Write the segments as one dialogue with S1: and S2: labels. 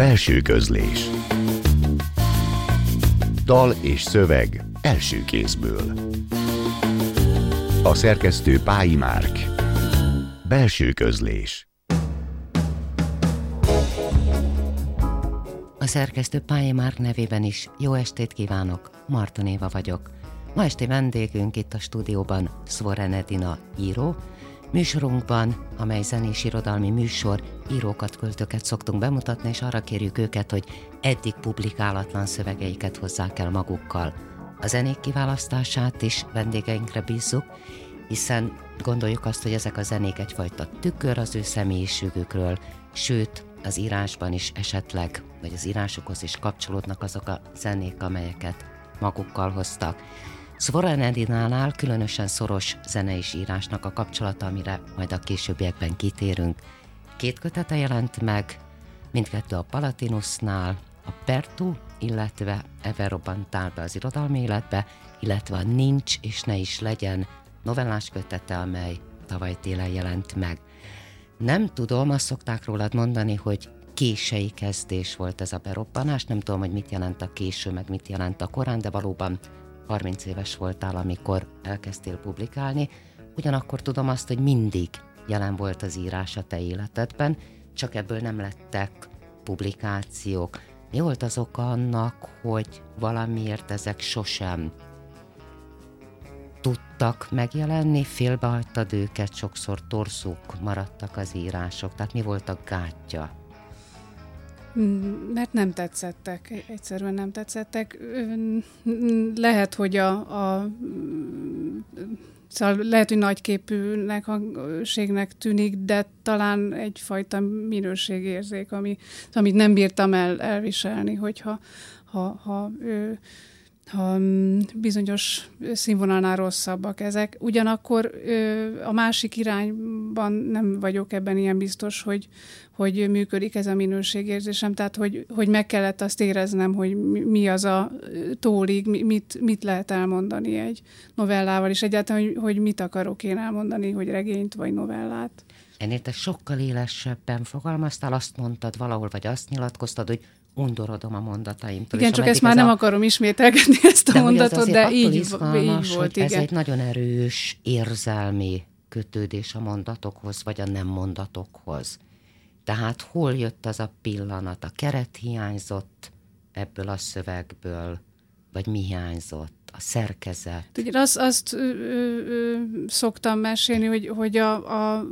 S1: Belső közlés. Dal és szöveg első kézből. A szerkesztő Pályi Márk. Belső közlés.
S2: A szerkesztő Pályi Márk nevében is jó estét kívánok, Marton Éva vagyok. Ma esti vendégünk itt a stúdióban Szvoren Edina író, Műsorunkban, amely zenés irodalmi műsor, írókat, költőket szoktunk bemutatni, és arra kérjük őket, hogy eddig publikálatlan szövegeiket hozzák el magukkal. A zenék kiválasztását is vendégeinkre bízzuk, hiszen gondoljuk azt, hogy ezek a zenék egyfajta tükör az ő személyiségükről, sőt, az írásban is esetleg, vagy az írásokhoz is kapcsolódnak azok a zenék, amelyeket magukkal hoztak. Svoran Edinánál különösen szoros zenei írásnak a kapcsolata, amire majd a későbbiekben kitérünk. Két kötete jelent meg, mindkettő a Palatinusnál, a Pertu, illetve Ever robbantál be az irodalmi életbe, illetve a Nincs és ne is legyen novellás kötete, amely tavaly télen jelent meg. Nem tudom, azt szokták rólad mondani, hogy kései kezdés volt ez a berobbanás, nem tudom, hogy mit jelent a késő, meg mit jelent a korán, de valóban 30 éves voltál, amikor elkezdtél publikálni, ugyanakkor tudom azt, hogy mindig jelen volt az írás a te életedben, csak ebből nem lettek publikációk. Mi volt az oka annak, hogy valamiért ezek sosem tudtak megjelenni, félbehagytad őket, sokszor torszók maradtak az írások, tehát mi volt a gátja?
S3: Mm, mert nem tetszettek, egyszerűen nem tetszettek. Lehet, hogy a, a Szóval lehet, hogy nagyképűnek, ségnek tűnik, de talán egyfajta minőségérzék, ami, amit nem bírtam el, elviselni, hogyha ha, ha, ő, ha mm, bizonyos színvonalnál rosszabbak ezek. Ugyanakkor a másik irányban nem vagyok ebben ilyen biztos, hogy, hogy működik ez a minőségérzésem, tehát hogy, hogy meg kellett azt éreznem, hogy mi az a tólig, mit, mit lehet elmondani egy novellával, és egyáltalán, hogy, hogy mit akarok én elmondani, hogy regényt vagy novellát.
S2: Ennél te sokkal élesebben fogalmaztál, azt mondtad valahol, vagy azt nyilatkoztad, hogy undorodom a mondataimtól.
S3: Igen, csak ezt már nem a... akarom ismételgetni ezt a de mondatot, de így, így volt.
S2: Igen. Ez egy nagyon erős érzelmi kötődés a mondatokhoz, vagy a nem mondatokhoz. Tehát hol jött az a pillanat? A keret hiányzott ebből a szövegből, vagy mi hiányzott? A szerkezet?
S3: Ugye azt, azt ö, ö, szoktam mesélni, hogy, hogy a, a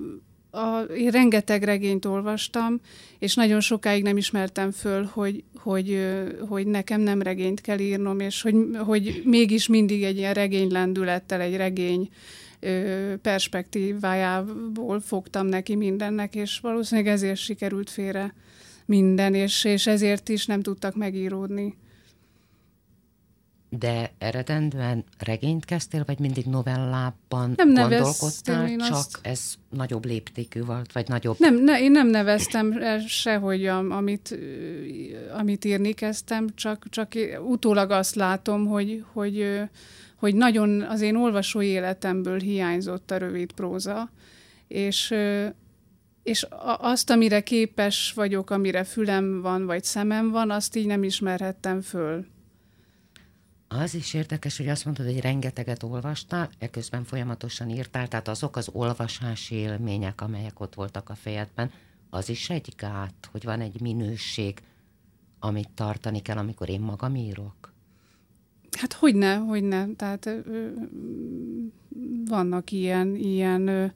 S3: a, én rengeteg regényt olvastam, és nagyon sokáig nem ismertem föl, hogy, hogy, hogy nekem nem regényt kell írnom, és hogy, hogy mégis mindig egy ilyen regény lendülettel, egy regény perspektívájából fogtam neki mindennek, és valószínűleg ezért sikerült félre minden, és, és ezért is nem tudtak megíródni.
S2: De eredendően regényt kezdtél, vagy mindig novellában nem gondolkodtál, csak azt... ez nagyobb léptékű volt, vagy nagyobb...
S3: Nem, ne, én nem neveztem sehogy, amit, amit írni kezdtem, csak, csak utólag azt látom, hogy, hogy, hogy nagyon az én olvasói életemből hiányzott a rövid próza, és és azt, amire képes vagyok, amire fülem van, vagy szemem van, azt így nem ismerhettem föl.
S2: Az is érdekes, hogy azt mondod, hogy rengeteget olvastál, eközben folyamatosan írtál, tehát azok az olvasási élmények, amelyek ott voltak a fejedben, az is egy gát, hogy van egy minőség, amit tartani kell, amikor én magam írok?
S3: Hát hogyne, hogyne. Tehát ö, vannak ilyen, ilyen ö,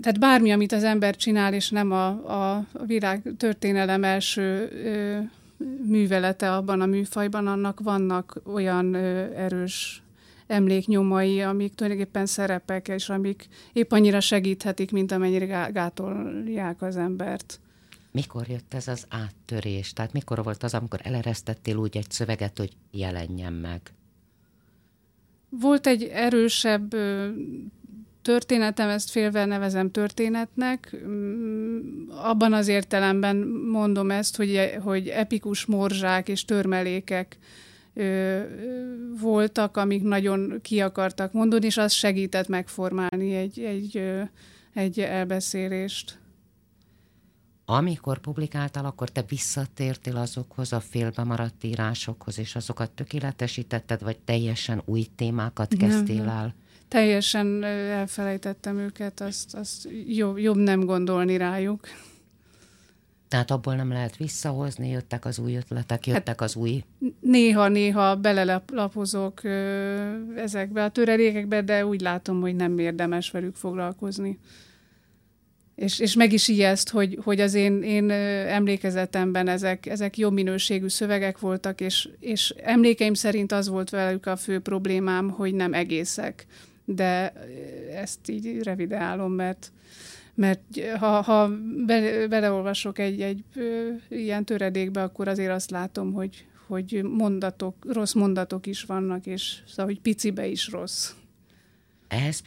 S3: tehát bármi, amit az ember csinál, és nem a, a világ történelem első ö, művelete abban a műfajban, annak vannak olyan erős emléknyomai, amik tulajdonképpen szerepek, és amik épp annyira segíthetik, mint amennyire gátolják az embert.
S2: Mikor jött ez az áttörés? Tehát mikor volt az, amikor eleresztettél úgy egy szöveget, hogy jelenjen meg?
S3: Volt egy erősebb történetem, ezt félve nevezem történetnek. Abban az értelemben mondom ezt, hogy, hogy epikus morzsák és törmelékek ö, voltak, amik nagyon ki akartak mondani, és az segített megformálni egy, egy, egy elbeszélést.
S2: amikor publikáltál, akkor te visszatértél azokhoz a félbe maradt írásokhoz, és azokat tökéletesítetted, vagy teljesen új témákat kezdtél
S3: nem,
S2: el?
S3: Teljesen elfelejtettem őket, azt, azt jobb, jobb nem gondolni rájuk.
S2: Tehát abból nem lehet visszahozni, jöttek az új ötletek, jöttek hát, az új...
S3: Néha-néha belelapozok ezekbe a töredékekbe, de úgy látom, hogy nem érdemes velük foglalkozni. És, és meg is ijeszt, hogy, hogy az én, én emlékezetemben ezek, ezek jobb minőségű szövegek voltak, és, és emlékeim szerint az volt velük a fő problémám, hogy nem egészek. De ezt így revideálom, mert mert ha, ha be, beleolvasok egy, egy ilyen töredékbe, akkor azért azt látom, hogy, hogy mondatok, rossz mondatok is vannak, és szóval, hogy picibe is rossz.
S2: Ehhez,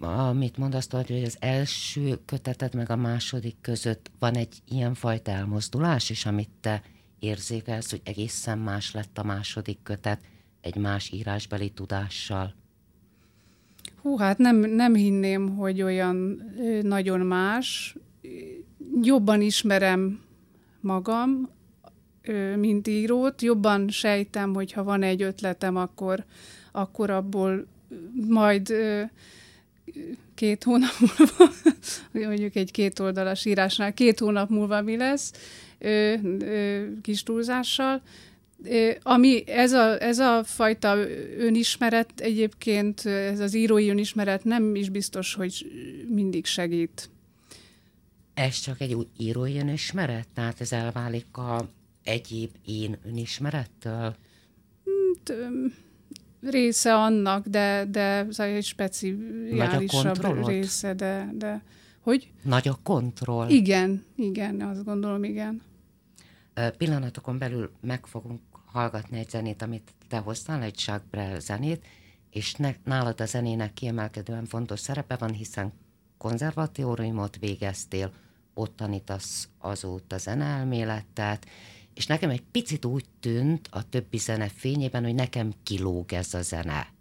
S2: amit mondasz, hogy az első köteted meg a második között van egy ilyen fajta elmozdulás is, amit te érzékelsz, hogy egészen más lett a második kötet egy más írásbeli tudással.
S3: Hú, hát nem, nem hinném, hogy olyan nagyon más. Jobban ismerem magam, mint írót, jobban sejtem, hogy ha van egy ötletem, akkor, akkor abból majd két hónap múlva, mondjuk egy kétoldalas írásnál, két hónap múlva mi lesz, kis túlzással, ami ez a, ez a fajta önismeret egyébként, ez az írói önismeret nem is biztos, hogy mindig segít.
S2: Ez csak egy új írói önismeret? Tehát ez elválik a egyéb én önismerettől?
S3: Hát, része annak, de, de ez egy speciálisabb része, de, de hogy?
S2: Nagy a kontroll.
S3: Igen, igen, azt gondolom, igen.
S2: Pillanatokon belül meg fogunk hallgatni egy zenét, amit te hoztál, egy Jacques Brel zenét, és ne, nálad a zenének kiemelkedően fontos szerepe van, hiszen konzervatóriumot végeztél, ott tanítasz azóta zeneelméletet, és nekem egy picit úgy tűnt a többi zene fényében, hogy nekem kilóg ez a zene.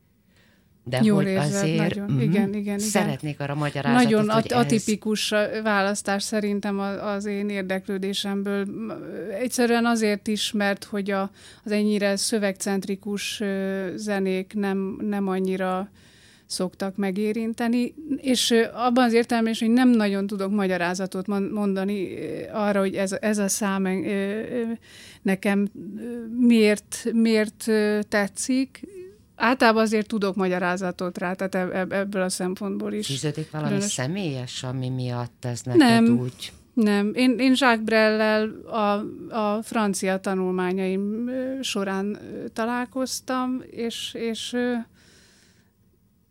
S3: De Jól hogy érzed, azért nagyon. Mm, igen, igen, igen.
S2: szeretnék arra magyarázatot,
S3: Nagyon hogy atipikus ez... választás szerintem az én érdeklődésemből. Egyszerűen azért is, mert hogy a, az ennyire szövegcentrikus zenék nem, nem annyira szoktak megérinteni, és abban az értelemben is, hogy nem nagyon tudok magyarázatot mondani arra, hogy ez, ez a szám nekem miért, miért tetszik, Általában azért tudok magyarázatot rá, tehát ebből a szempontból is.
S2: Fűződik valami különös. személyes, ami miatt ez neked
S3: nem,
S2: úgy?
S3: Nem, én, én Jacques Brellel a, a francia tanulmányaim során találkoztam, és, és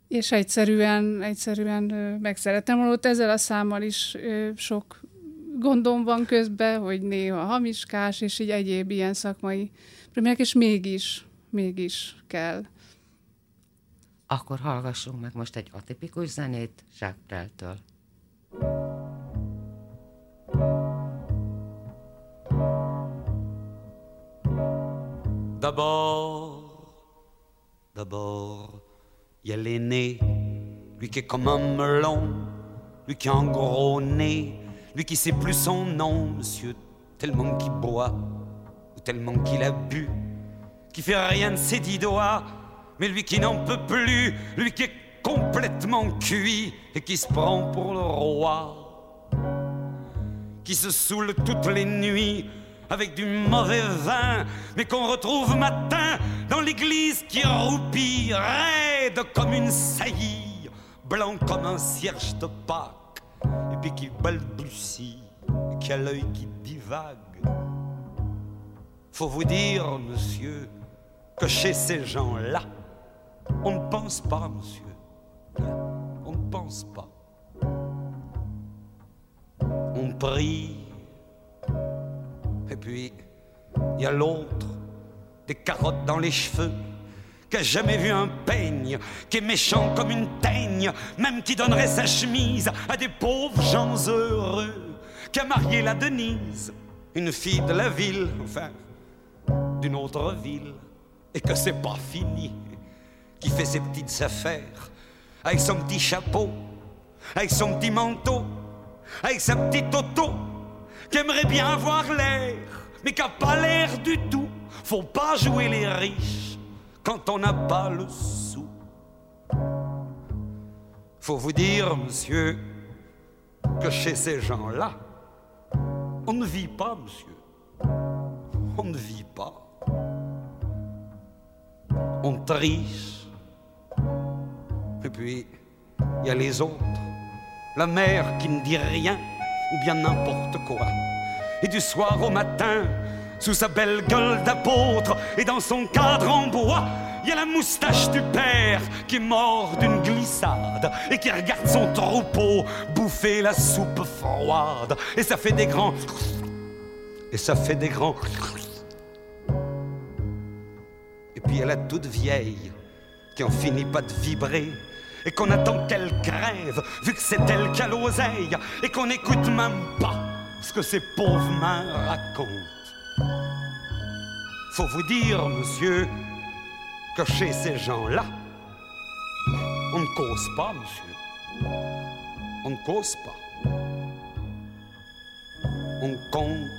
S3: és egyszerűen, egyszerűen megszerettem. Holott ezzel a számmal is sok gondom van közben, hogy néha hamiskás, és így egyéb ilyen szakmai problémák, és mégis, mégis kell.
S2: Akkor hallgassunk meg most egy atipikus zenét Jacques.
S4: D'abord, d'abord, il y a l'aîné, lui qui est comme un melon, lui qui a un gros nez, lui qui sait plus son nom, monsieur, tellement qu'il boit, ou tellement qu'il a bu, qui fait rien de ses dix doigts, mais lui qui n'en peut plus, lui qui est complètement cuit et qui se prend pour le roi, qui se saoule toutes les nuits avec du mauvais vin, mais qu'on retrouve matin dans l'église qui roupit, raide comme une saillie, blanc comme un cierge de Pâques, et puis qui balbutie, et qui a l'œil qui divague. Faut vous dire, monsieur, que chez ces gens-là, on ne pense pas, monsieur. On ne pense pas. On prie. Et puis, il y a l'autre, des carottes dans les cheveux, qui a jamais vu un peigne, qui est méchant comme une teigne, même qui donnerait sa chemise à des pauvres gens heureux, qui a marié la Denise, une fille de la ville, enfin, d'une autre ville, et que c'est pas fini qui fait ses petites affaires, avec son petit chapeau, avec son petit manteau, avec sa petite auto, qui aimerait bien avoir l'air, mais qui n'a pas l'air du tout. Faut pas jouer les riches quand on n'a pas le sou. Faut vous dire, monsieur, que chez ces gens-là, on ne vit pas, monsieur. On ne vit pas. On triche. Et puis, il y a les autres. La mère qui ne dit rien, ou bien n'importe quoi. Et du soir au matin, sous sa belle gueule d'apôtre et dans son cadre en bois, il y a la moustache du père qui est mort d'une glissade et qui regarde son troupeau bouffer la soupe froide. Et ça fait des grands. Et ça fait des grands. Et puis il y a la toute vieille qui en finit pas de vibrer et qu'on attend qu'elle crève vu que c'est elle qui a l'oseille et qu'on n'écoute même pas ce que ces pauvres mains racontent. Faut vous dire, monsieur, que chez ces gens-là, on ne cause pas, monsieur. On ne cause pas. On compte.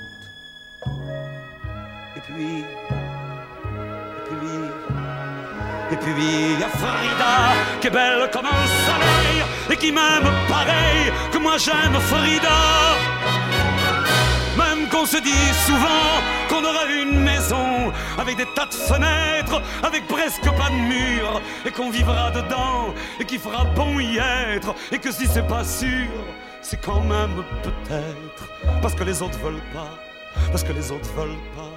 S4: Et puis, et puis, et puis il y a Frida qui est belle comme un soleil et qui m'aime pareil que moi j'aime Frida. Même qu'on se dit souvent qu'on aura une maison avec des tas de fenêtres, avec presque pas de murs, et qu'on vivra dedans, et qu'il fera bon y être, et que si c'est pas sûr, c'est quand même peut-être, parce que les autres veulent pas, parce que les autres veulent pas.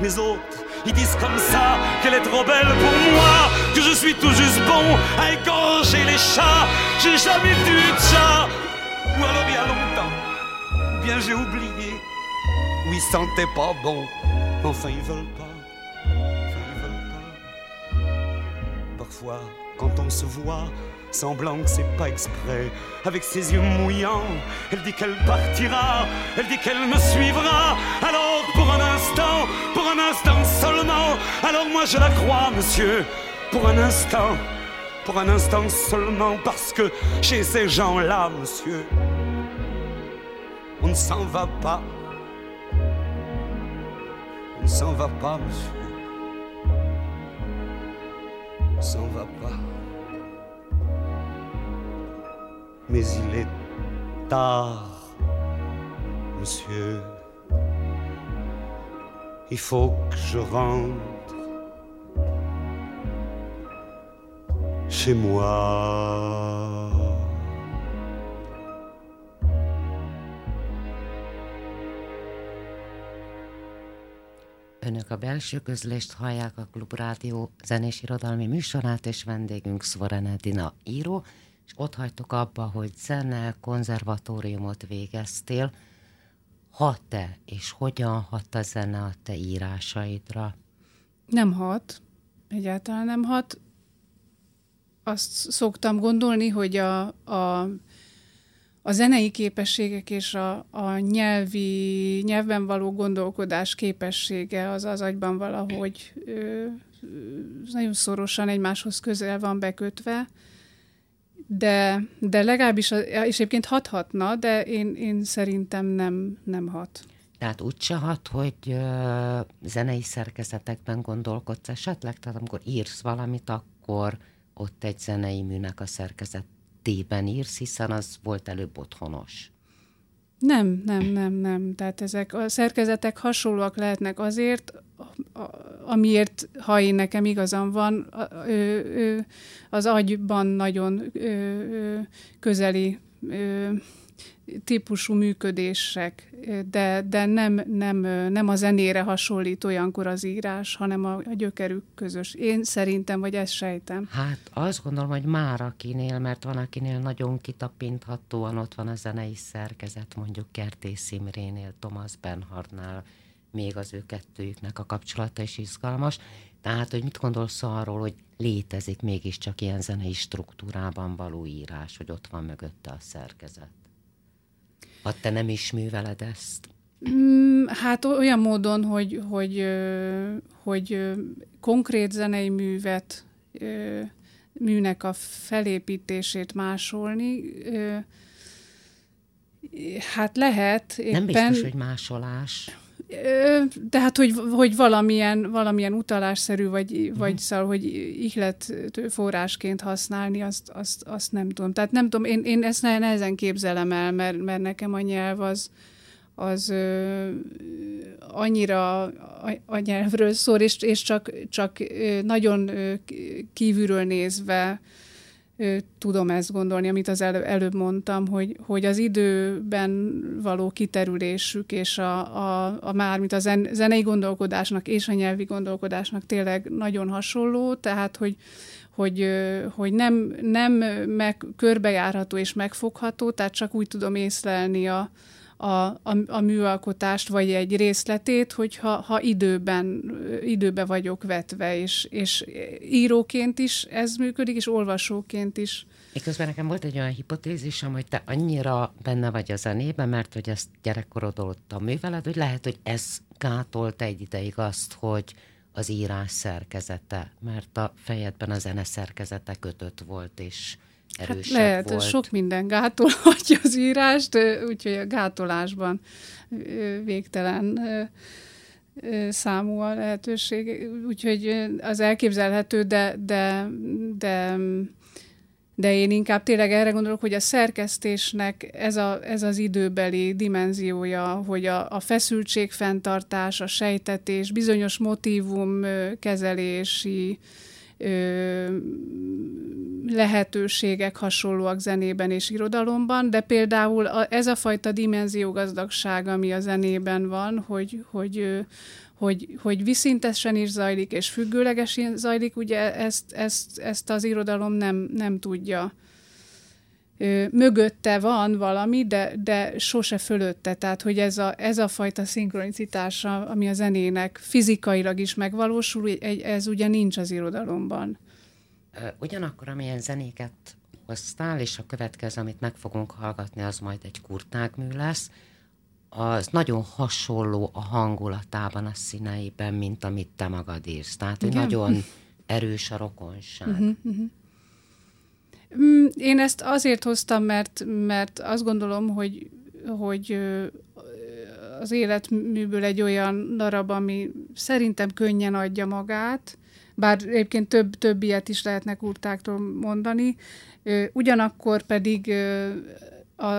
S4: Les autres, ils disent comme ça qu'elle est trop belle pour moi, que je suis tout juste bon à égorger les chats. J'ai jamais vu de chat, ou alors il y a longtemps bien j'ai oublié où ils sentaient pas bon. Enfin, ils veulent pas. Enfin, ils veulent pas. Parfois, quand on se voit, semblant que c'est pas exprès, avec ses yeux mouillants, elle dit qu'elle partira, elle dit qu'elle me suivra. Alors, pour un instant, alors moi je la crois, monsieur, pour un instant. Pour un instant seulement, parce que chez ces gens-là, monsieur, on ne s'en va pas. On ne s'en va pas, monsieur. On ne s'en va pas. Mais il est tard, monsieur. Il faut que je rentre chez moi.
S2: Önök a belső közlést hallják a Klubrádió zenés irodalmi műsorát, és vendégünk Szvoren Edina író, és ott hagytuk abba, hogy zene, konzervatóriumot végeztél. Hat-e, és hogyan hat a zene a te írásaidra?
S3: Nem hat, egyáltalán nem hat. Azt szoktam gondolni, hogy a, a a zenei képességek és a, a nyelvi, nyelvben való gondolkodás képessége az az agyban valahogy ö, nagyon szorosan egymáshoz közel van bekötve, de, de legalábbis, és egyébként hathatna, de én, én szerintem nem, nem hat.
S2: Tehát úgyse hat, hogy ö, zenei szerkezetekben gondolkodsz esetleg? Tehát amikor írsz valamit, akkor ott egy zenei műnek a szerkezet tében írsz, hiszen az volt előbb otthonos.
S3: Nem, nem, nem, nem. Tehát ezek a szerkezetek hasonlóak lehetnek azért, amiért, ha én nekem igazam van, az agyban nagyon közeli típusú működések, de, de nem, nem, nem a zenére hasonlít olyankor az írás, hanem a, a gyökerük közös. Én szerintem, vagy ezt sejtem.
S2: Hát azt gondolom, hogy már akinél, mert van akinél nagyon kitapinthatóan ott van a zenei szerkezet, mondjuk Kertész Imrénél, Thomas Bernhardnál, még az ő kettőjüknek a kapcsolata is izgalmas. Tehát, hogy mit gondolsz arról, hogy létezik mégiscsak ilyen zenei struktúrában való írás, hogy ott van mögötte a szerkezet? Ha te nem is műveled ezt?
S3: Mm, hát olyan módon, hogy, hogy, hogy konkrét zenei művet, műnek a felépítését másolni, Hát lehet
S2: éppen. Nem biztos, hogy másolás.
S3: Tehát, hogy, hogy valamilyen, valamilyen utalásszerű, vagy, uh-huh. vagy szóval, hogy ihlet forrásként használni, azt, azt, azt nem tudom. Tehát nem tudom, én, én ezt nehezen képzelem el, mert, mert nekem a nyelv az, az ö, annyira a, a nyelvről szól, és, és csak, csak nagyon kívülről nézve tudom ezt gondolni, amit az elő, előbb mondtam, hogy, hogy az időben való kiterülésük és a, a, a már, mint a zen, zenei gondolkodásnak és a nyelvi gondolkodásnak tényleg nagyon hasonló, tehát hogy, hogy, hogy nem, nem meg, körbejárható és megfogható, tehát csak úgy tudom észlelni a, a, a, a műalkotást, vagy egy részletét, hogyha ha időben, időbe vagyok vetve, és, és íróként is ez működik, és olvasóként is.
S2: Miközben nekem volt egy olyan hipotézisem, hogy te annyira benne vagy a zenében, mert hogy ezt gyerekkorod óta műveled, hogy lehet, hogy ez gátolta egy ideig azt, hogy az írás szerkezete, mert a fejedben a zene szerkezete kötött volt, és hát lehet, volt.
S3: sok minden gátolhatja az írást, úgyhogy a gátolásban végtelen számú a lehetőség, úgyhogy az elképzelhető, de, de, de, de én inkább tényleg erre gondolok, hogy a szerkesztésnek ez, a, ez az időbeli dimenziója, hogy a, a feszültség fenntartás, a sejtetés, bizonyos motivum kezelési ö, lehetőségek hasonlóak zenében és irodalomban, de például a, ez a fajta dimenziógazdagság, ami a zenében van, hogy, hogy, hogy, hogy viszintesen is zajlik, és függőlegesen zajlik, ugye ezt, ezt, ezt az irodalom nem, nem tudja mögötte van valami, de, de sose fölötte. Tehát, hogy ez a, ez a fajta szinkronicitása, ami a zenének fizikailag is megvalósul, ez ugye nincs az irodalomban.
S2: Ugyanakkor, amilyen zenéket hoztál, és a következő, amit meg fogunk hallgatni, az majd egy kurtágmű lesz, az nagyon hasonló a hangulatában, a színeiben, mint amit te magad írsz. Tehát, hogy nagyon erős a rokonság. Uh-huh, uh-huh.
S3: Mm, én ezt azért hoztam, mert, mert azt gondolom, hogy, hogy az életműből egy olyan darab, ami szerintem könnyen adja magát, bár egyébként több, több ilyet is lehetnek kurtáktól mondani, ugyanakkor pedig a,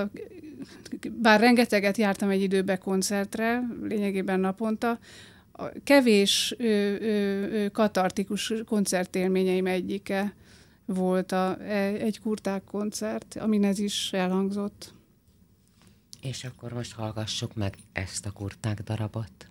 S3: bár rengeteget jártam egy időbe koncertre, lényegében naponta, a kevés ö, ö, katartikus koncertélményeim egyike volt a, e, egy kurták koncert, amin ez is elhangzott.
S2: És akkor most hallgassuk meg ezt a kurták darabot.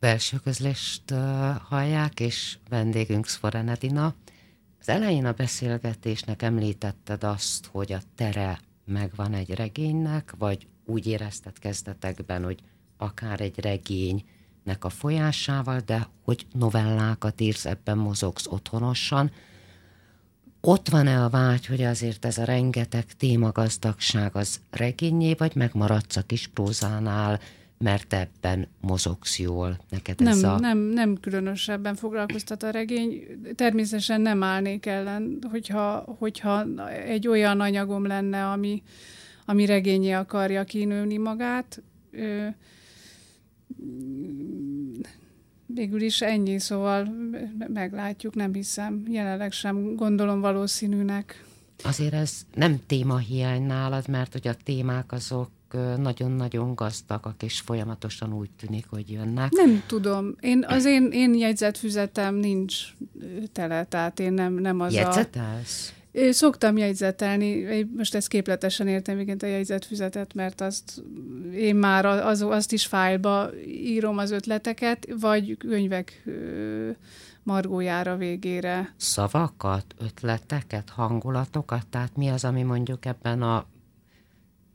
S2: Belső közlést hallják, és vendégünk Szforene Dina. Az elején a beszélgetésnek említetted azt, hogy a tere megvan egy regénynek, vagy úgy érezted kezdetekben, hogy akár egy regénynek a folyásával, de hogy novellákat írsz, ebben mozogsz otthonosan. Ott van-e a vágy, hogy azért ez a rengeteg témagazdagság az regényé, vagy megmaradsz a kis prózánál, mert ebben mozogsz jól. Neked
S3: nem,
S2: ez a...
S3: nem, nem különösebben foglalkoztat a regény. Természetesen nem állnék ellen, hogyha, hogyha egy olyan anyagom lenne, ami, ami regényé akarja kinőni magát. Ö, végül is ennyi, szóval meglátjuk, nem hiszem. Jelenleg sem gondolom valószínűnek.
S2: Azért ez nem témahiány nálad, mert hogy a témák azok nagyon-nagyon gazdagak, és folyamatosan úgy tűnik, hogy jönnek.
S3: Nem tudom. Én, az én, én jegyzetfüzetem nincs tele, tehát én nem, nem az
S2: Jegyzetelsz?
S3: a... Szoktam jegyzetelni, most ezt képletesen értem igen a jegyzetfüzetet, mert azt én már az, azt is fájlba írom az ötleteket, vagy könyvek margójára végére.
S2: Szavakat, ötleteket, hangulatokat? Tehát mi az, ami mondjuk ebben a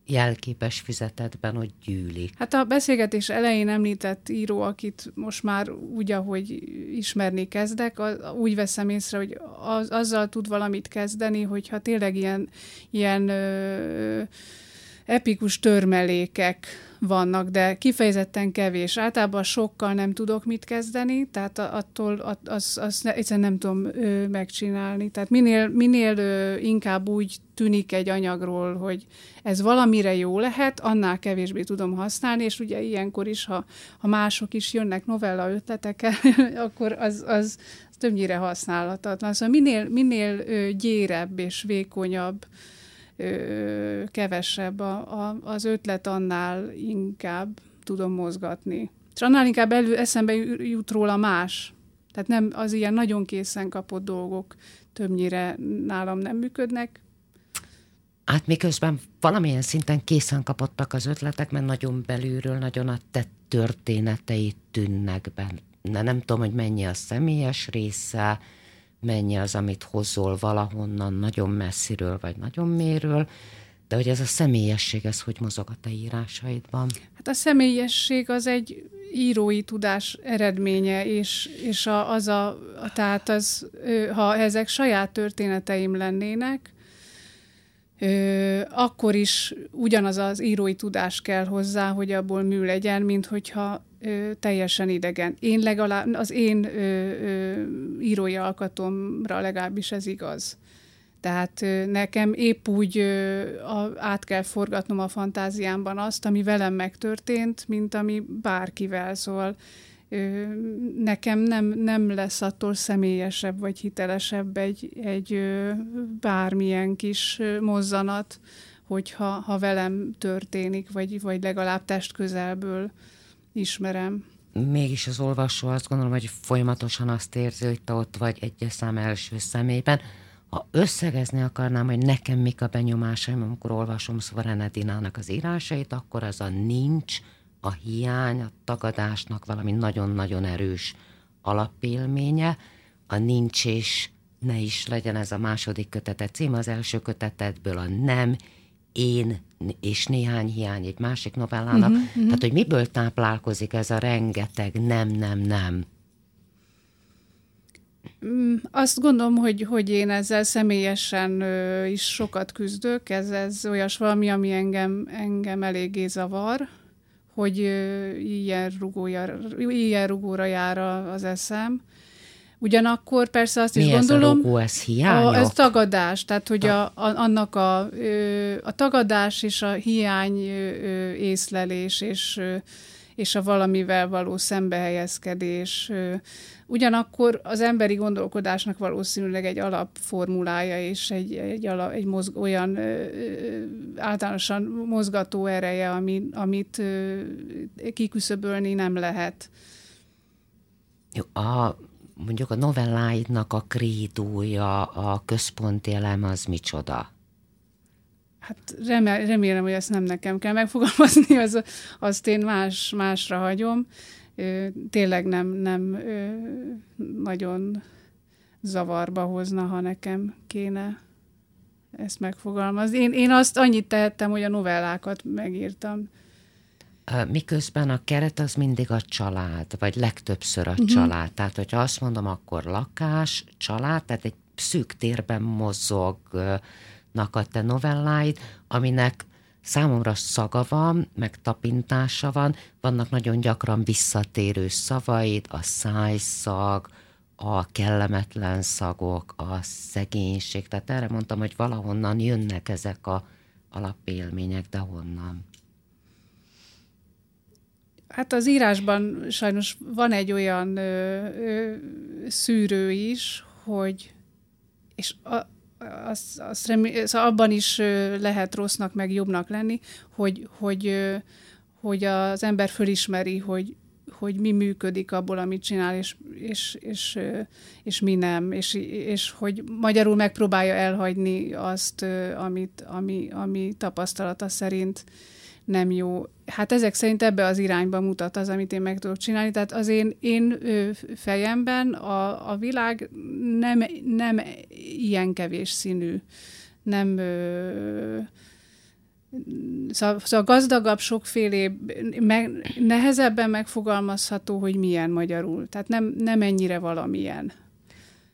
S2: jelképes füzetetben, hogy gyűlik.
S3: Hát a beszélgetés elején említett író, akit most már úgy, ahogy ismerni kezdek, úgy veszem észre, hogy az, azzal tud valamit kezdeni, hogyha tényleg ilyen, ilyen ö, epikus törmelékek vannak, de kifejezetten kevés. Általában sokkal nem tudok mit kezdeni, tehát attól az, az egyszerűen nem tudom ö, megcsinálni. Tehát minél, minél ö, inkább úgy tűnik egy anyagról, hogy ez valamire jó lehet, annál kevésbé tudom használni, és ugye ilyenkor is, ha, ha mások is jönnek novella ötletekkel, akkor az, az többnyire használhatatlan. Szóval minél, minél ö, gyérebb és vékonyabb, ö, kevesebb a, a, az ötlet, annál inkább tudom mozgatni. És annál inkább elő, eszembe jut róla más. Tehát nem az ilyen nagyon készen kapott dolgok többnyire nálam nem működnek.
S2: Hát miközben valamilyen szinten készen kapottak az ötletek, mert nagyon belülről nagyon a te történeteit tűnnek be. De nem tudom, hogy mennyi a személyes része, mennyi az, amit hozol valahonnan, nagyon messziről, vagy nagyon méről, de hogy ez a személyesség, ez hogy mozog a te írásaidban?
S3: Hát a személyesség az egy írói tudás eredménye, és, és a, az a, tehát az, ha ezek saját történeteim lennének, akkor is ugyanaz az írói tudás kell hozzá, hogy abból mű legyen, mint hogyha ö, teljesen idegen. Én legalább, az én ö, ö, írói alkatomra legalábbis ez igaz. Tehát ö, nekem épp úgy ö, a, át kell forgatnom a fantáziámban azt, ami velem megtörtént, mint ami bárkivel. Ö, nekem nem, nem lesz attól személyesebb vagy hitelesebb egy, egy bármilyen kis mozzanat, hogyha ha velem történik, vagy, vagy legalább test közelből ismerem.
S2: Mégis az olvasó azt gondolom, hogy folyamatosan azt érzi, hogy te ott vagy egyes szám első szemében. Ha összegezni akarnám, hogy nekem mik a benyomásaim, amikor olvasom Szvarenedinának az írásait, akkor az a nincs, a hiány, a tagadásnak valami nagyon-nagyon erős alapélménye, a nincs és ne is legyen ez a második kötetet cím, az első kötetedből a nem, én és néhány hiány egy másik novellának. Uh-huh, uh-huh. Tehát, hogy miből táplálkozik ez a rengeteg nem, nem, nem?
S3: Mm, azt gondolom, hogy, hogy én ezzel személyesen ö, is sokat küzdök. Ez, ez olyas valami, ami engem, engem eléggé zavar, hogy ö, ilyen, rugója, ilyen rugóra jár az eszem. Ugyanakkor persze azt
S2: Mi
S3: is gondolom...
S2: Ez a ez hiányok?
S3: A, ez tagadás, tehát hogy a, a, annak a, a tagadás és a hiány észlelés és, és a valamivel való szembehelyezkedés. Ugyanakkor az emberi gondolkodásnak valószínűleg egy alapformulája és egy, egy, alap, egy mozg, olyan általánosan mozgató ereje, ami, amit kiküszöbölni nem lehet.
S2: Jó, a mondjuk a novelláidnak a krédója, a központi elem az micsoda?
S3: Hát remélem, remélem, hogy ezt nem nekem kell megfogalmazni, az, azt én más, másra hagyom. tényleg nem, nem nagyon zavarba hozna, ha nekem kéne ezt megfogalmazni. Én, én azt annyit tehettem, hogy a novellákat megírtam.
S2: Miközben a keret az mindig a család, vagy legtöbbször a uh-huh. család. Tehát, hogyha azt mondom, akkor lakás, család, tehát egy szűk térben mozognak a te novelláid, aminek számomra szaga van, meg tapintása van, vannak nagyon gyakran visszatérő szavaid, a szájszag, a kellemetlen szagok, a szegénység. Tehát erre mondtam, hogy valahonnan jönnek ezek a alapélmények, de honnan?
S3: Hát az írásban sajnos van egy olyan ö, ö, szűrő is, hogy és a, azt, azt remé, szóval abban is lehet rossznak, meg jobbnak lenni, hogy, hogy, hogy az ember fölismeri, hogy, hogy mi működik abból, amit csinál, és, és, és, és mi nem, és, és hogy magyarul megpróbálja elhagyni azt, amit, ami, ami tapasztalata szerint nem jó. Hát ezek szerint ebbe az irányba mutat az, amit én meg tudok csinálni. Tehát az én, én fejemben a, a világ nem, nem ilyen kevés színű. Nem... Ö, Szóval, szóval gazdagabb, sokfélé, meg, nehezebben megfogalmazható, hogy milyen magyarul. Tehát nem, nem ennyire valamilyen.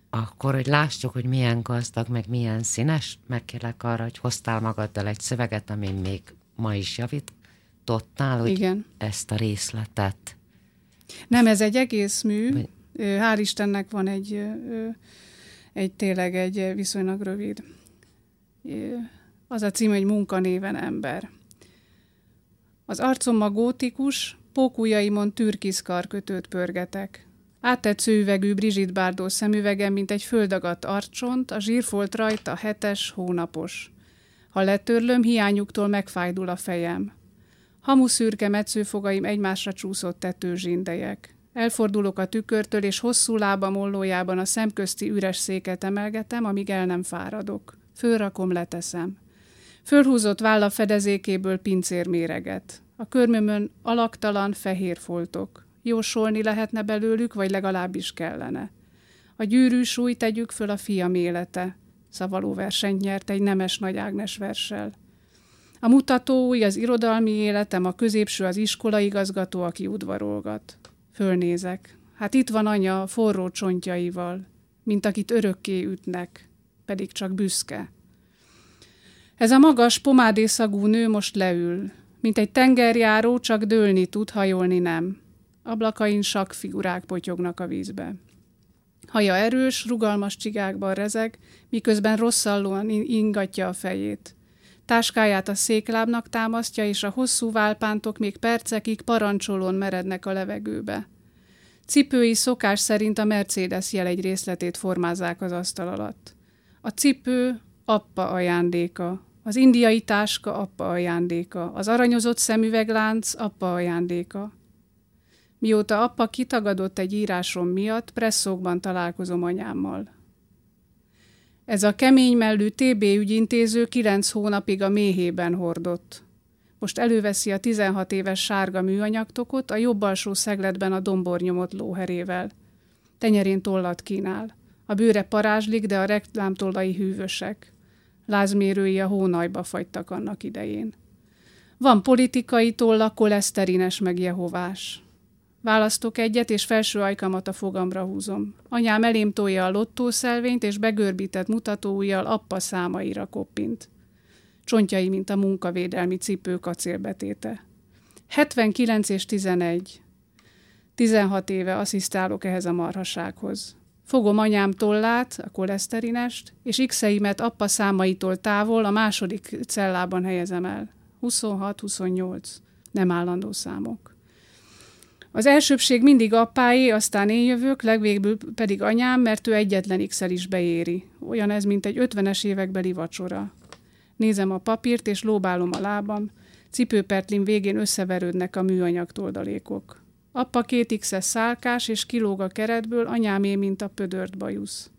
S2: Akkor, hogy lássuk, hogy milyen gazdag, meg milyen színes, megkérlek arra, hogy hoztál magaddal egy szöveget, amin még ma is javítottál, hogy Igen. ezt a részletet.
S3: Nem, ez egy egész mű. Vagy... Hál' Istennek van egy, egy tényleg egy viszonylag rövid. Az a cím, hogy munkanéven ember. Az arcom gótikus, pókújaimon türkisz karkötőt pörgetek. Áttetsző üvegű Brigitte Bardot szemüvegem, mint egy földagadt arcsont, a zsírfolt rajta hetes, hónapos. Ha letörlöm, hiányuktól megfájdul a fejem. Hamu szürke metszőfogaim egymásra csúszott tetőzsindejek. Elfordulok a tükörtől, és hosszú lábam ollójában a szemközti üres széket emelgetem, amíg el nem fáradok. Fölrakom, leteszem. Fölhúzott válla fedezékéből pincér méreget. A körmömön alaktalan, fehér foltok. Jósolni lehetne belőlük, vagy legalábbis kellene. A gyűrű súly tegyük föl a fiam élete szavaló versenyt nyert egy nemes Nagy Ágnes verssel. A új az irodalmi életem, a középső az iskolaigazgató, aki udvarolgat. Fölnézek. Hát itt van anya forró csontjaival, mint akit örökké ütnek, pedig csak büszke. Ez a magas, pomádészagú nő most leül, mint egy tengerjáró, csak dőlni tud, hajolni nem. Ablakain sak figurák potyognak a vízbe. Haja erős, rugalmas csigákban rezeg, miközben rosszallóan ingatja a fejét. Táskáját a széklábnak támasztja, és a hosszú válpántok még percekig parancsolón merednek a levegőbe. Cipői szokás szerint a Mercedes jel egy részletét formázzák az asztal alatt. A cipő appa ajándéka, az indiai táska appa ajándéka, az aranyozott szemüveglánc appa ajándéka. Mióta apa kitagadott egy írásom miatt, presszókban találkozom anyámmal. Ez a kemény mellű TB ügyintéző kilenc hónapig a méhében hordott. Most előveszi a 16 éves sárga műanyagtokot, a jobb alsó szegletben a dombornyomott lóherével. Tenyerén tollat kínál. A bőre parázslik, de a reklámtollai hűvösek. Lázmérői a hónajba fagytak annak idején. Van politikai tolla, koleszterines meg jehovás. Választok egyet, és felső ajkamat a fogamra húzom. Anyám elém tolja a lottószelvényt, és begörbített mutatóujjal appa számaira koppint. Csontjai, mint a munkavédelmi cipő kacélbetéte. 79 és 11. 16 éve asszisztálok ehhez a marhasághoz. Fogom anyám tollát, a koleszterinest, és x appa számaitól távol a második cellában helyezem el. 26-28. Nem állandó számok. Az elsőbség mindig apáé, aztán én jövök, legvégül pedig anyám, mert ő egyetlen x is beéri. Olyan ez, mint egy ötvenes évekbeli vacsora. Nézem a papírt, és lóbálom a lábam. Cipőpertlin végén összeverődnek a műanyag toldalékok. Appa két x szálkás, és kilóg a keretből, anyámé, mint a pödört bajusz.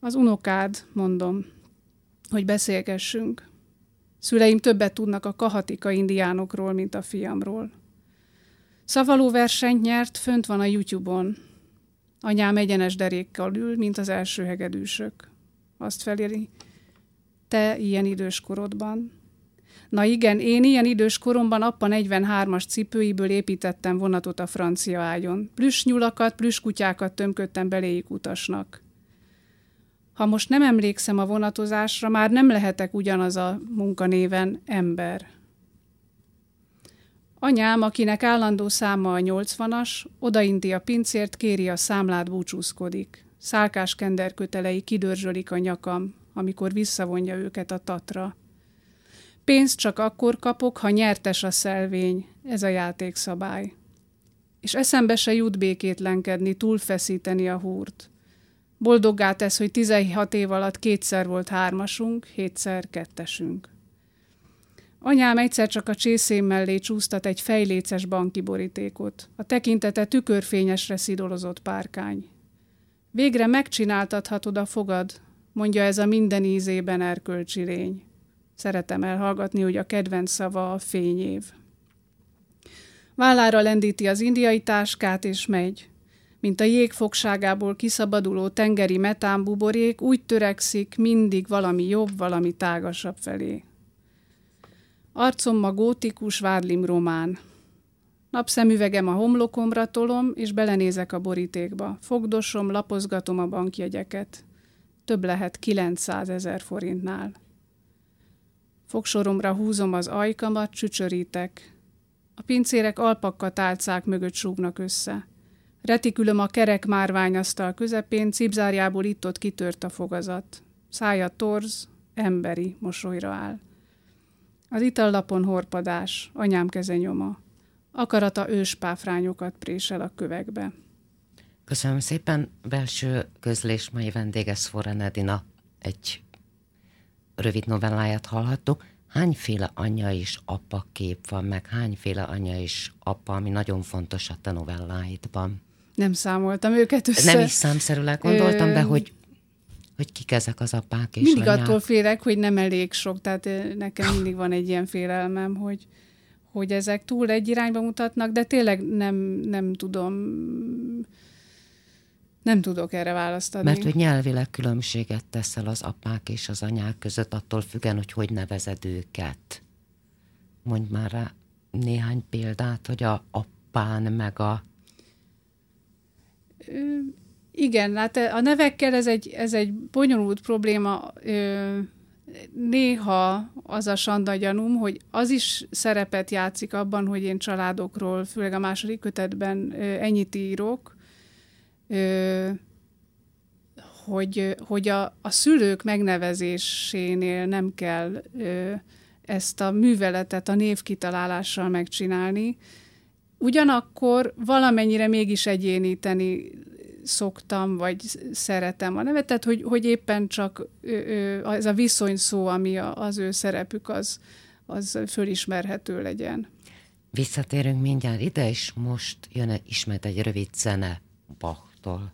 S3: Az unokád, mondom, hogy beszélgessünk. Szüleim többet tudnak a kahatika indiánokról, mint a fiamról. Szavaló versenyt nyert, fönt van a YouTube-on. Anyám egyenes derékkal ül, mint az első hegedűsök. Azt feléri, te ilyen idős korodban. Na igen, én ilyen idős koromban appa 43-as cipőiből építettem vonatot a francia ágyon. Plüss nyulakat, plüss kutyákat tömködtem beléjük utasnak. Ha most nem emlékszem a vonatozásra, már nem lehetek ugyanaz a munkanéven ember. Anyám, akinek állandó száma a 80-as, odainti a pincért, kéri a számlát, búcsúzkodik. Szálkás kenderkötelei kidörzsölik a nyakam, amikor visszavonja őket a tatra. Pénzt csak akkor kapok, ha nyertes a szelvény, ez a játékszabály. És eszembe se jut békétlenkedni, túlfeszíteni a húrt. Boldoggá tesz, hogy 16 év alatt kétszer volt hármasunk, hétszer kettesünk. Anyám egyszer csak a csészém mellé csúsztat egy fejléces banki borítékot. A tekintete tükörfényesre szidolozott párkány. Végre megcsináltathatod a fogad, mondja ez a minden ízében erkölcsi lény. Szeretem elhallgatni, hogy a kedvenc szava a fényév. Vállára lendíti az indiai táskát, és megy. Mint a jégfogságából kiszabaduló tengeri metánbuborék, úgy törekszik mindig valami jobb, valami tágasabb felé. Arcom ma gótikus, vádlim román. Napszemüvegem a homlokomra tolom, és belenézek a borítékba. Fogdosom, lapozgatom a bankjegyeket. Több lehet 900 ezer forintnál. Fogsoromra húzom az ajkamat, csücsörítek. A pincérek alpakka tálcák mögött súgnak össze. Retikülöm a kerek márványasztal közepén, cipzárjából itt-ott kitört a fogazat. Szája torz, emberi mosolyra áll. Az itallapon horpadás, anyám keze nyoma. Akarata őspáfrányokat présel a kövekbe.
S2: Köszönöm szépen. Belső közlés mai vendége Szforen Edina. Egy rövid novelláját hallhattuk. Hányféle anya és apa kép van, meg hányféle anya és apa, ami nagyon fontos a te novelláidban?
S3: Nem számoltam őket össze.
S2: Nem is számszerűleg gondoltam, Ö... de hogy hogy kik ezek az apák és
S3: Mindig
S2: anyák.
S3: attól félek, hogy nem elég sok, tehát nekem mindig van egy ilyen félelmem, hogy, hogy ezek túl egy irányba mutatnak, de tényleg nem, nem tudom, nem tudok erre választ adni.
S2: Mert hogy nyelvileg különbséget teszel az apák és az anyák között, attól függen, hogy hogy nevezed őket. Mondj már rá néhány példát, hogy a apán meg a...
S3: Igen, hát a nevekkel ez egy, ez egy bonyolult probléma. Néha az a sanda gyanúm, hogy az is szerepet játszik abban, hogy én családokról, főleg a második kötetben ennyit írok, hogy, hogy a, a szülők megnevezésénél nem kell ezt a műveletet a névkitalálással megcsinálni, ugyanakkor valamennyire mégis egyéníteni szoktam, vagy szeretem a nevet, tehát hogy, hogy éppen csak ez a viszony szó, ami az ő szerepük, az, az fölismerhető legyen.
S2: Visszatérünk mindjárt ide, és most jön ismét egy rövid zene Bachtól.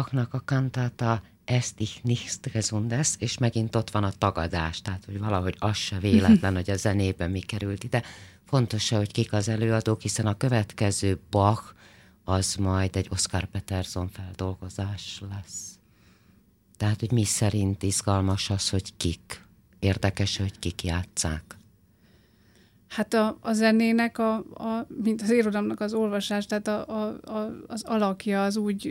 S2: Bachnak a kantáta ezt ich nicht gesundes, és megint ott van a tagadás, tehát hogy valahogy az se véletlen, hogy a zenében mi került ide. Fontos se, hogy kik az előadók, hiszen a következő Bach az majd egy Oscar Peterson feldolgozás lesz. Tehát, hogy mi szerint izgalmas az, hogy kik. Érdekes, hogy kik játszák.
S3: Hát a, a zenének, a, a, mint az irodalomnak az olvasás, tehát a, a, a, az alakja az úgy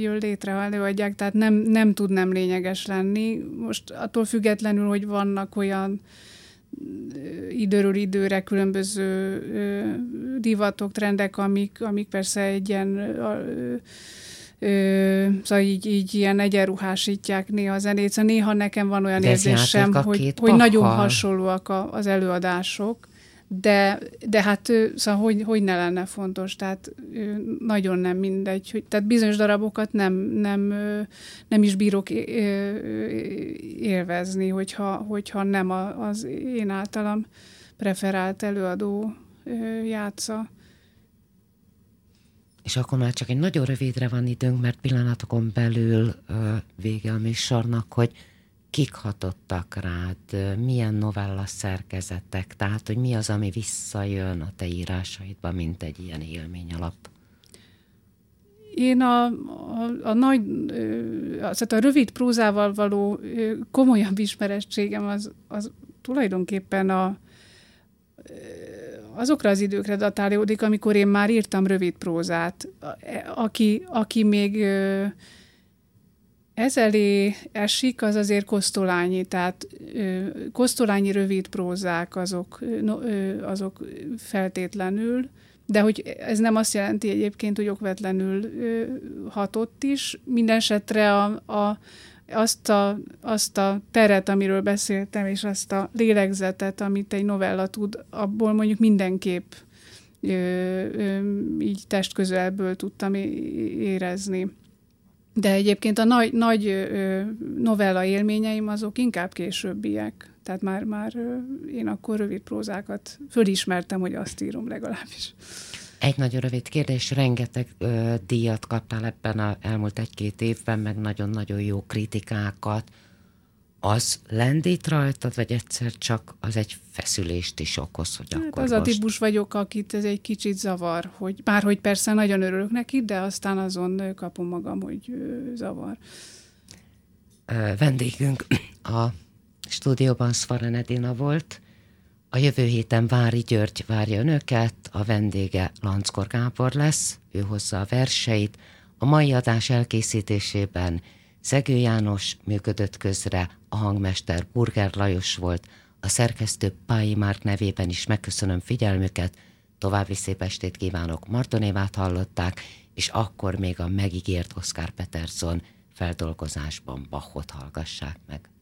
S3: jön létre, ha előadják, tehát nem, nem tud nem lényeges lenni. Most attól függetlenül, hogy vannak olyan időről időre különböző divatok, trendek, amik, amik persze egy ilyen Ö, szóval így, így ilyen egyenruhásítják néha a zenét. Szóval néha nekem van olyan érzésem, hogy, hogy nagyon hasonlóak a, az előadások, de, de hát szóval hogy, hogy ne lenne fontos, tehát nagyon nem mindegy, hogy, tehát bizonyos darabokat nem, nem, nem is bírok élvezni, hogyha, hogyha nem az én általam preferált előadó játsza.
S2: És akkor már csak egy nagyon rövidre van időnk, mert pillanatokon belül vége a műsornak, hogy kik hatottak rád, milyen novella szerkezetek, tehát hogy mi az, ami visszajön a te írásaidban, mint egy ilyen élmény alap?
S3: Én a, a, a nagy, tehát a rövid prózával való komolyabb ismerettségem az, az tulajdonképpen a, azokra az időkre datálódik, amikor én már írtam rövid prózát. Aki, aki még ez elé esik, az azért Kosztolányi, tehát Kosztolányi rövid prózák azok, azok feltétlenül, de hogy ez nem azt jelenti egyébként, hogy okvetlenül hatott is. Mindenesetre a, a, azt, a, azt a teret, amiről beszéltem, és azt a lélegzetet, amit egy novella tud, abból mondjuk mindenképp ö, ö, így testközelből tudtam érezni. De egyébként a nagy, nagy novella élményeim azok inkább későbbiek. Tehát már, már én akkor rövid prózákat fölismertem, hogy azt írom legalábbis.
S2: Egy nagyon rövid kérdés, rengeteg ö, díjat kaptál ebben az elmúlt egy-két évben, meg nagyon-nagyon jó kritikákat az lendít rajtad, vagy egyszer csak az egy feszülést is okoz, hogy hát akkor
S3: Az most... a típus vagyok, akit ez egy kicsit zavar, hogy bárhogy persze nagyon örülök neki, de aztán azon kapom magam, hogy zavar.
S2: Vendégünk a stúdióban Szvaren Edina volt, a jövő héten Vári György várja önöket, a vendége Lanckor Gábor lesz, ő hozza a verseit. A mai adás elkészítésében Szegő János működött közre, a hangmester Burger Lajos volt, a szerkesztő Pályi Márk nevében is megköszönöm figyelmüket, további szép estét kívánok, Martonévát hallották, és akkor még a megígért Oscar Peterson feldolgozásban Bachot hallgassák meg.